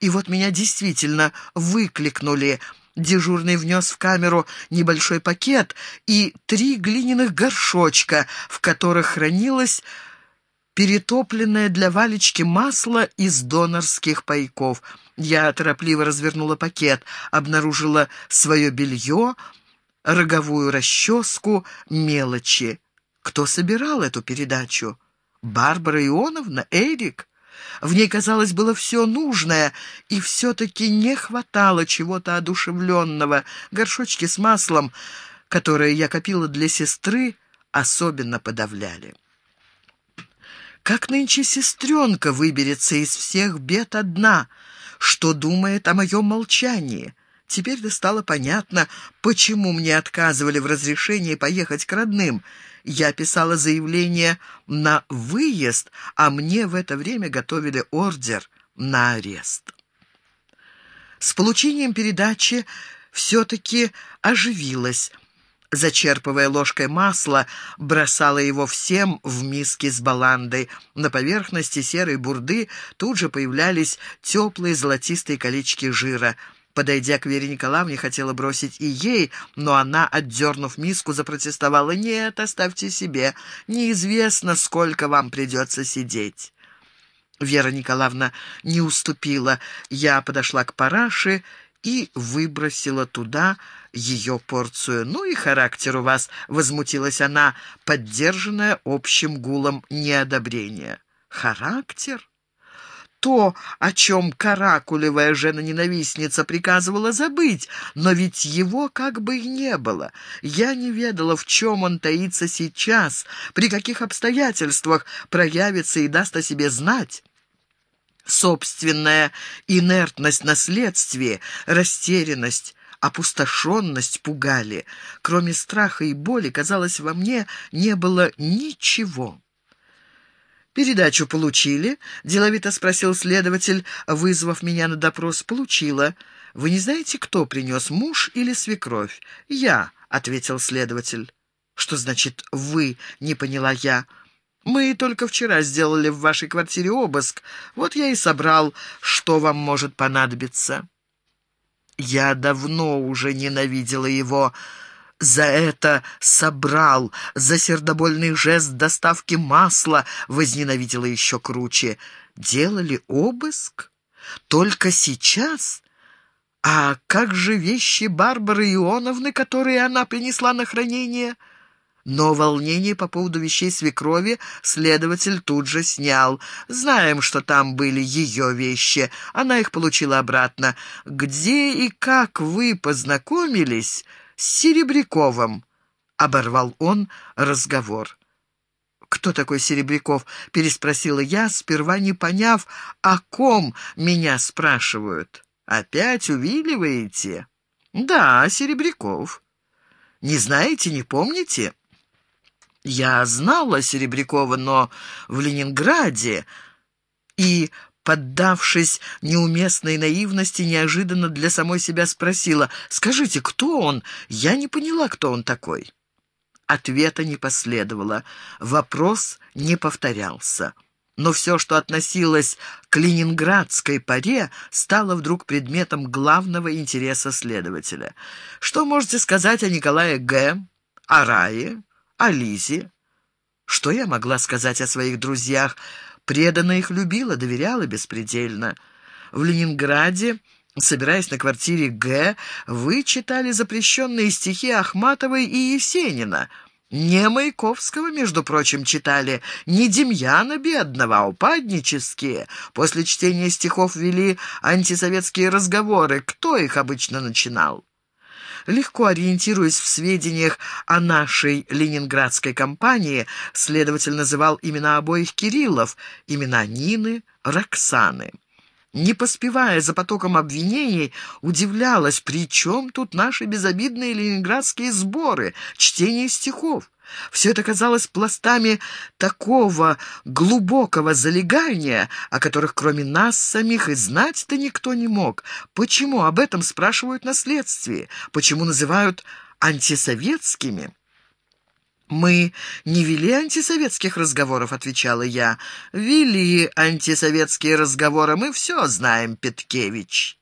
И вот меня действительно выкликнули. Дежурный внес в камеру небольшой пакет и три глиняных горшочка, в которых хранилось перетопленное для Валечки масло из донорских пайков. Я торопливо развернула пакет, обнаружила свое белье, роговую расческу, мелочи. Кто собирал эту передачу? Барбара Ионовна? Эрик? В ней, казалось, было все нужное, и все-таки не хватало чего-то одушевленного. Горшочки с маслом, которые я копила для сестры, особенно подавляли. Как нынче сестренка выберется из всех бед одна? Что думает о моем молчании? Теперь-то стало понятно, почему мне отказывали в разрешении поехать к родным. Я писала заявление на выезд, а мне в это время готовили ордер на арест. С получением передачи все-таки оживилась. Зачерпывая ложкой масла, бросала его всем в миски с баландой. На поверхности серой бурды тут же появлялись теплые золотистые колечки жира — Подойдя к Вере Николаевне, хотела бросить и ей, но она, отдернув миску, запротестовала. «Нет, оставьте себе. Неизвестно, сколько вам придется сидеть». Вера Николаевна не уступила. Я подошла к параше и выбросила туда ее порцию. «Ну и характер у вас», — возмутилась она, поддержанная общим гулом неодобрения. «Характер?» То, о чем каракулевая жена-ненавистница приказывала забыть, но ведь его как бы и не было. Я не ведала, в чем он таится сейчас, при каких обстоятельствах проявится и даст о себе знать. Собственная инертность наследствия, растерянность, опустошенность пугали. Кроме страха и боли, казалось, во мне не было ничего. «Передачу получили?» — деловито спросил следователь, вызвав меня на допрос. «Получила. Вы не знаете, кто принес, муж или свекровь?» «Я», — ответил следователь. «Что значит «вы»?» — не поняла я. «Мы только вчера сделали в вашей квартире обыск. Вот я и собрал, что вам может понадобиться». Я давно уже ненавидела его, — за это собрал, за сердобольный жест доставки масла возненавидела еще круче. Делали обыск? Только сейчас? А как же вещи Барбары Ионовны, которые она принесла на хранение? Но волнение по поводу вещей свекрови следователь тут же снял. Знаем, что там были ее вещи. Она их получила обратно. Где и как вы познакомились Серебряковым», — оборвал он разговор. «Кто такой Серебряков?» — переспросила я, сперва не поняв, о ком меня спрашивают. «Опять увиливаете?» «Да, Серебряков». «Не знаете, не помните?» «Я знала Серебрякова, но в Ленинграде...» И поддавшись неуместной наивности, неожиданно для самой себя спросила, «Скажите, кто он? Я не поняла, кто он такой». Ответа не последовало, вопрос не повторялся. Но все, что относилось к ленинградской паре, стало вдруг предметом главного интереса следователя. Что можете сказать о Николае Г., о Рае, о Лизе? Что я могла сказать о своих друзьях, преданно их любила, доверяла беспредельно. В Ленинграде, собираясь на квартире Г, вы читали запрещенные стихи Ахматовой и Есенина. Не Маяковского, между прочим, читали, не Демьяна бедного, а упаднические. После чтения стихов вели антисоветские разговоры. Кто их обычно начинал? Легко ориентируясь в сведениях о нашей ленинградской компании, следователь называл имена обоих Кириллов, имена Нины, Роксаны. Не поспевая за потоком обвинений, удивлялась, при чем тут наши безобидные ленинградские сборы, чтение стихов. Все это казалось пластами такого глубокого залегания, о которых кроме нас самих и знать-то никто не мог. Почему об этом спрашивают на следствии? Почему называют антисоветскими? «Мы не вели антисоветских разговоров», — отвечала я. «Вели антисоветские разговоры, мы все знаем, Петкевич».